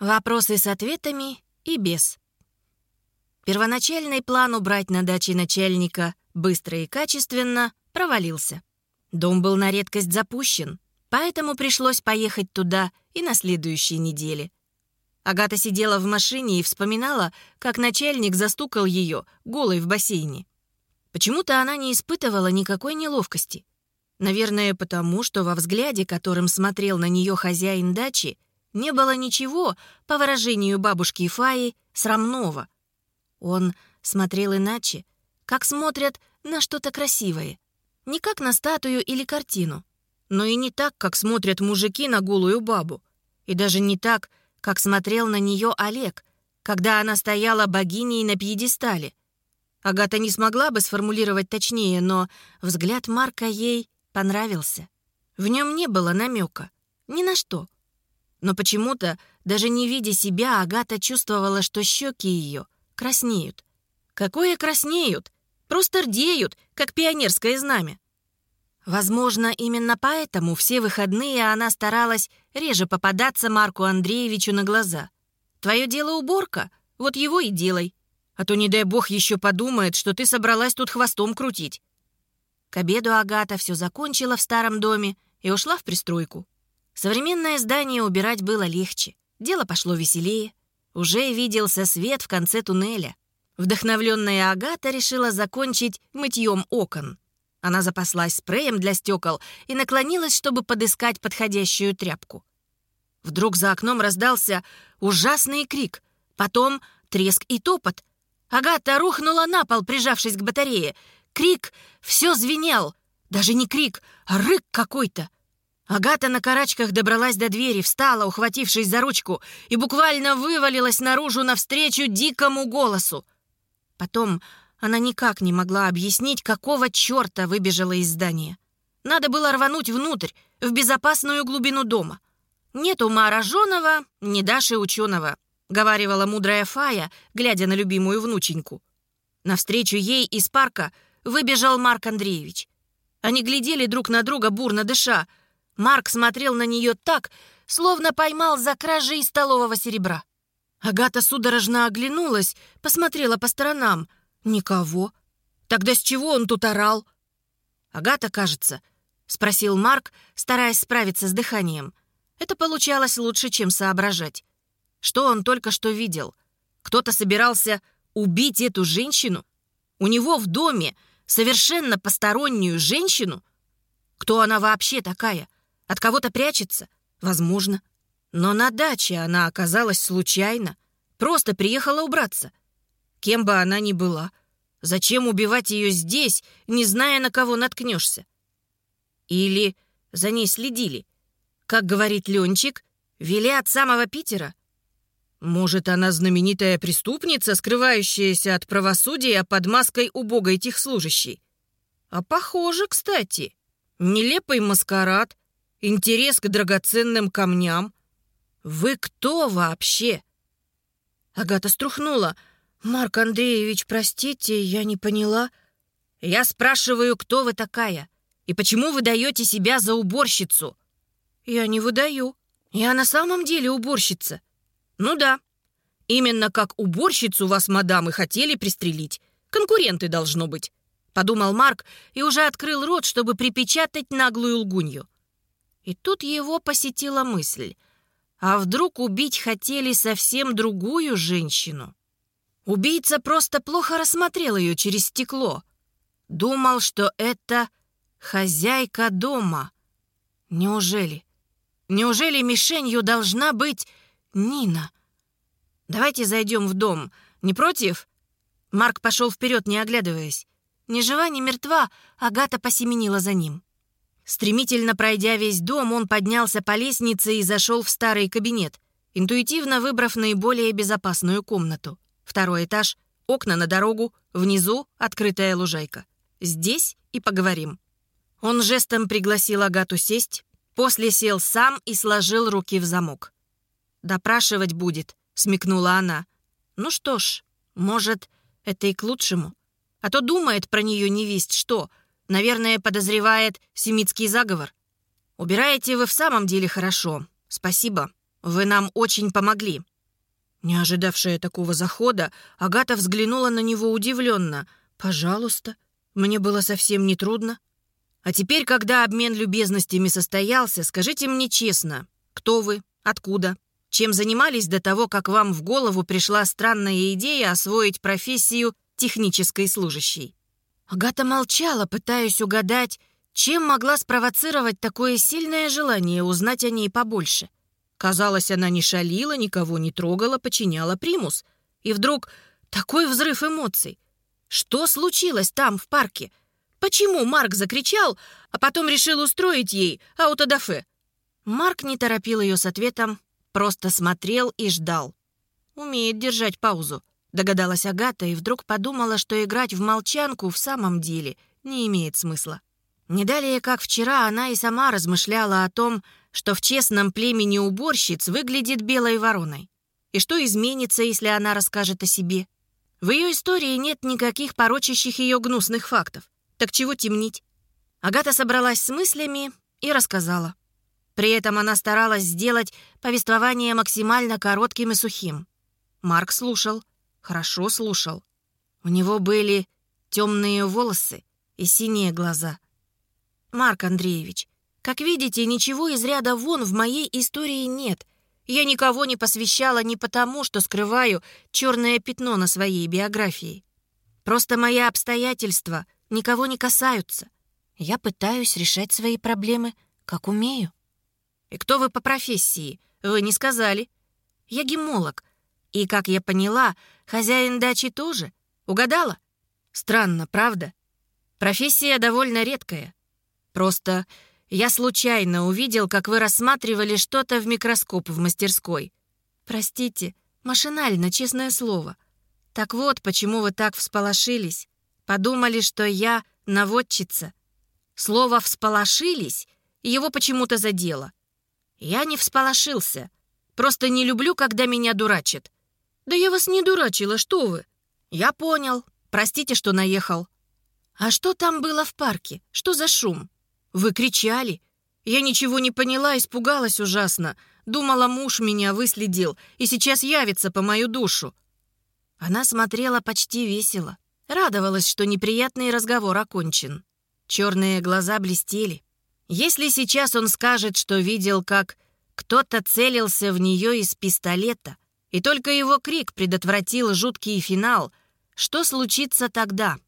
Вопросы с ответами и без. Первоначальный план убрать на даче начальника быстро и качественно провалился. Дом был на редкость запущен, поэтому пришлось поехать туда и на следующей неделе. Агата сидела в машине и вспоминала, как начальник застукал ее голой в бассейне. Почему-то она не испытывала никакой неловкости. Наверное, потому, что во взгляде, которым смотрел на нее хозяин дачи, не было ничего, по выражению бабушки Фаи, срамного. Он смотрел иначе, как смотрят на что-то красивое. Не как на статую или картину, но и не так, как смотрят мужики на голую бабу. И даже не так, как смотрел на нее Олег, когда она стояла богиней на пьедестале. Агата не смогла бы сформулировать точнее, но взгляд Марка ей понравился. В нем не было намека. Ни на что. Но почему-то, даже не видя себя, Агата чувствовала, что щеки ее краснеют. Какое краснеют? Просто рдеют, как пионерское знамя. Возможно, именно поэтому все выходные она старалась реже попадаться Марку Андреевичу на глаза. «Твое дело уборка? Вот его и делай. А то, не дай бог, еще подумает, что ты собралась тут хвостом крутить». К обеду Агата все закончила в старом доме и ушла в пристройку. Современное здание убирать было легче. Дело пошло веселее. Уже виделся свет в конце туннеля. Вдохновленная Агата решила закончить мытьем окон. Она запаслась спреем для стекол и наклонилась, чтобы подыскать подходящую тряпку. Вдруг за окном раздался ужасный крик, потом треск и топот. Агата рухнула на пол, прижавшись к батарее. Крик все звенел. Даже не крик, а рык какой-то. Агата на карачках добралась до двери, встала, ухватившись за ручку, и буквально вывалилась наружу навстречу дикому голосу. Потом она никак не могла объяснить, какого черта выбежала из здания. Надо было рвануть внутрь, в безопасную глубину дома. «Нет ума роженого, не Даши ученого», — говаривала мудрая Фая, глядя на любимую внученьку. Навстречу ей из парка выбежал Марк Андреевич. Они глядели друг на друга, бурно дыша — Марк смотрел на нее так, словно поймал за кражей столового серебра. Агата судорожно оглянулась, посмотрела по сторонам. Никого. Тогда с чего он тут орал? Агата, кажется, спросил Марк, стараясь справиться с дыханием. Это получалось лучше, чем соображать. Что он только что видел? Кто-то собирался убить эту женщину? У него в доме совершенно постороннюю женщину? Кто она вообще такая? От кого-то прячется? Возможно. Но на даче она оказалась случайно. Просто приехала убраться. Кем бы она ни была. Зачем убивать ее здесь, не зная, на кого наткнешься? Или за ней следили? Как говорит Ленчик, вели от самого Питера? Может, она знаменитая преступница, скрывающаяся от правосудия под маской убогой техслужащей? А похоже, кстати. Нелепый маскарад, интерес к драгоценным камням. Вы кто вообще?» Агата струхнула. «Марк Андреевич, простите, я не поняла». «Я спрашиваю, кто вы такая? И почему вы даете себя за уборщицу?» «Я не выдаю. Я на самом деле уборщица». «Ну да. Именно как уборщицу вас, мадам, и хотели пристрелить. Конкуренты должно быть», — подумал Марк и уже открыл рот, чтобы припечатать наглую лгунью. И тут его посетила мысль. А вдруг убить хотели совсем другую женщину? Убийца просто плохо рассмотрел ее через стекло. Думал, что это хозяйка дома. Неужели? Неужели мишенью должна быть Нина? Давайте зайдем в дом. Не против? Марк пошел вперед, не оглядываясь. Ни жива, ни мертва, Агата посеменила за ним. Стремительно пройдя весь дом, он поднялся по лестнице и зашел в старый кабинет, интуитивно выбрав наиболее безопасную комнату. Второй этаж, окна на дорогу, внизу открытая лужайка. Здесь и поговорим. Он жестом пригласил Агату сесть, после сел сам и сложил руки в замок. «Допрашивать будет», — смекнула она. «Ну что ж, может, это и к лучшему. А то думает про нее невесть что, Наверное, подозревает семитский заговор. Убираете вы в самом деле хорошо. Спасибо. Вы нам очень помогли». Не ожидавшая такого захода, Агата взглянула на него удивленно. «Пожалуйста, мне было совсем не трудно. А теперь, когда обмен любезностями состоялся, скажите мне честно, кто вы, откуда, чем занимались до того, как вам в голову пришла странная идея освоить профессию технической служащей?» Агата молчала, пытаясь угадать, чем могла спровоцировать такое сильное желание узнать о ней побольше. Казалось, она не шалила, никого не трогала, подчиняла примус. И вдруг такой взрыв эмоций. Что случилось там, в парке? Почему Марк закричал, а потом решил устроить ей аутодафе? Марк не торопил ее с ответом, просто смотрел и ждал. Умеет держать паузу, догадалась Агата и вдруг подумала, что играть в молчанку в самом деле не имеет смысла. Не далее, как вчера, она и сама размышляла о том, что в честном племени уборщиц выглядит белой вороной. И что изменится, если она расскажет о себе? В ее истории нет никаких порочащих ее гнусных фактов. Так чего темнить? Агата собралась с мыслями и рассказала. При этом она старалась сделать повествование максимально коротким и сухим. Марк слушал, хорошо слушал. У него были темные волосы и синие глаза. «Марк Андреевич, как видите, ничего из ряда вон в моей истории нет. Я никого не посвящала не потому, что скрываю черное пятно на своей биографии. Просто мои обстоятельства никого не касаются. Я пытаюсь решать свои проблемы, как умею. И кто вы по профессии? Вы не сказали. Я гемолог. И, как я поняла, хозяин дачи тоже. Угадала? Странно, правда? Профессия довольно редкая. Просто я случайно увидел, как вы рассматривали что-то в микроскоп в мастерской. Простите, машинально, честное слово. Так вот, почему вы так всполошились. Подумали, что я наводчица. Слово «всполошились» его почему-то задело. Я не всполошился. Просто не люблю, когда меня дурачат. Да я вас не дурачила, что вы? Я понял. Простите, что наехал. А что там было в парке? Что за шум? Вы кричали. Я ничего не поняла, испугалась ужасно. Думала, муж меня выследил и сейчас явится по мою душу. Она смотрела почти весело. Радовалась, что неприятный разговор окончен. Черные глаза блестели. Если сейчас он скажет, что видел, как кто-то целился в нее из пистолета, и только его крик предотвратил жуткий финал, что случится тогда?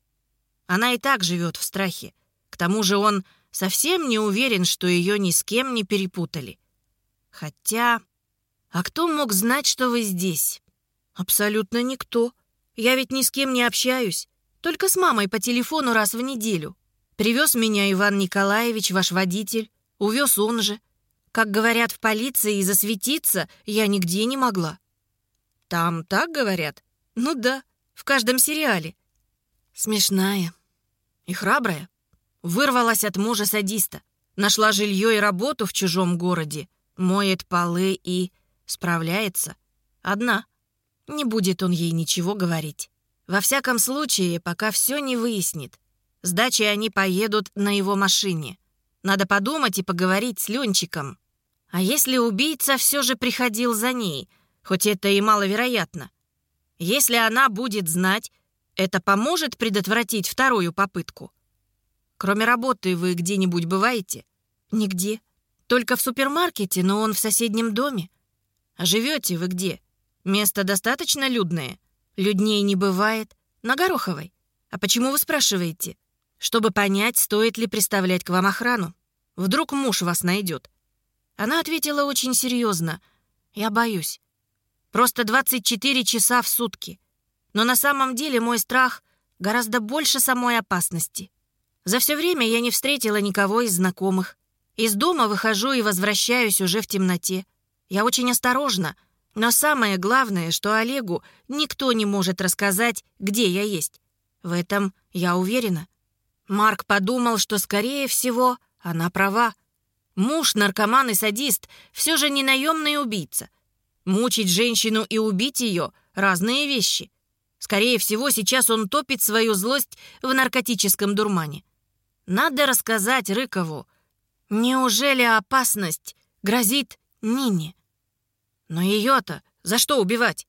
Она и так живет в страхе. К тому же он совсем не уверен, что ее ни с кем не перепутали. Хотя... А кто мог знать, что вы здесь? Абсолютно никто. Я ведь ни с кем не общаюсь. Только с мамой по телефону раз в неделю. Привез меня Иван Николаевич, ваш водитель. Увез он же. Как говорят в полиции, засветиться я нигде не могла. Там так говорят? Ну да, в каждом сериале. Смешная и храбрая. Вырвалась от мужа-садиста. Нашла жилье и работу в чужом городе. Моет полы и... Справляется. Одна. Не будет он ей ничего говорить. Во всяком случае, пока все не выяснит. С дачи они поедут на его машине. Надо подумать и поговорить с Ленчиком. А если убийца все же приходил за ней, хоть это и маловероятно? Если она будет знать, это поможет предотвратить вторую попытку? Кроме работы вы где-нибудь бываете? Нигде. Только в супермаркете, но он в соседнем доме. А живете вы где? Место достаточно людное? Людней не бывает. На Гороховой. А почему вы спрашиваете? Чтобы понять, стоит ли представлять к вам охрану. Вдруг муж вас найдет. Она ответила очень серьезно. Я боюсь. Просто 24 часа в сутки. Но на самом деле мой страх гораздо больше самой опасности. За все время я не встретила никого из знакомых. Из дома выхожу и возвращаюсь уже в темноте. Я очень осторожна, но самое главное, что Олегу никто не может рассказать, где я есть. В этом я уверена. Марк подумал, что, скорее всего, она права. Муж, наркоман и садист, все же не наемный убийца. Мучить женщину и убить ее — разные вещи. Скорее всего, сейчас он топит свою злость в наркотическом дурмане. Надо рассказать Рыкову. Неужели опасность грозит Нине? Но ее-то за что убивать?